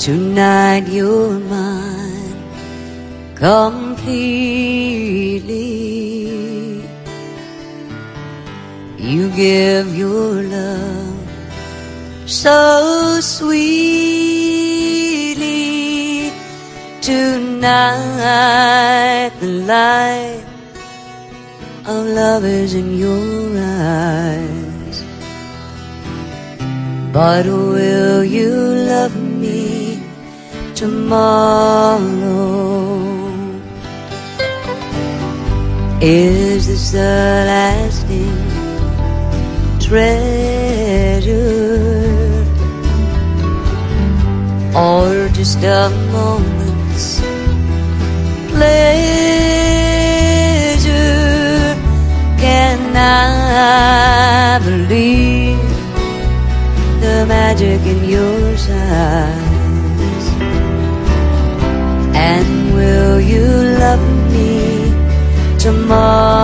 Tonight you're mine completely. You give your love so sweetly. Tonight the light of love is in your eyes. But will you love me tomorrow? Is this the lasting treasure? Or just a moment's pleasure? Can I believe the magic in your eyes? And will you love me tomorrow?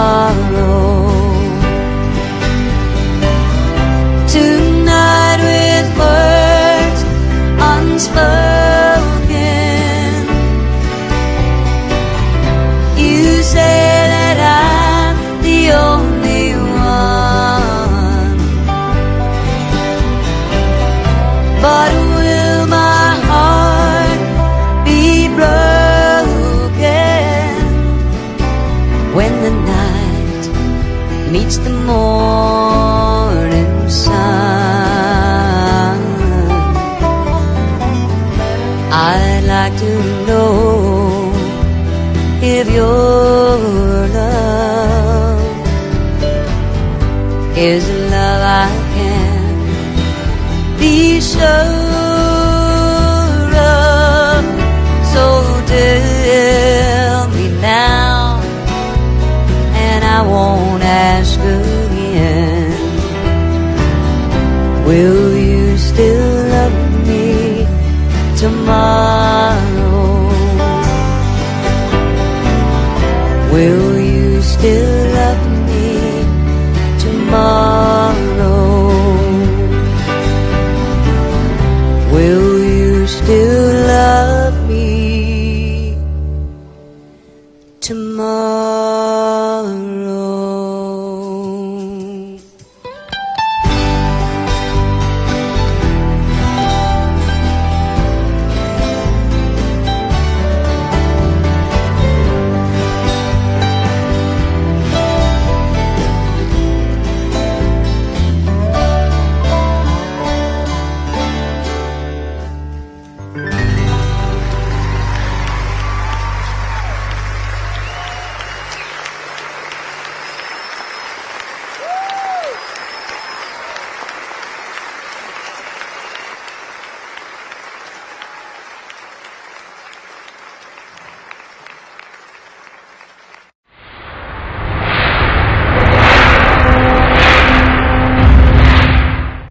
Meets the morning sun? I'd like to know if your love is a love I can be sure ask again. Will you still love me tomorrow? Will you still love me tomorrow? Will you still love me tomorrow?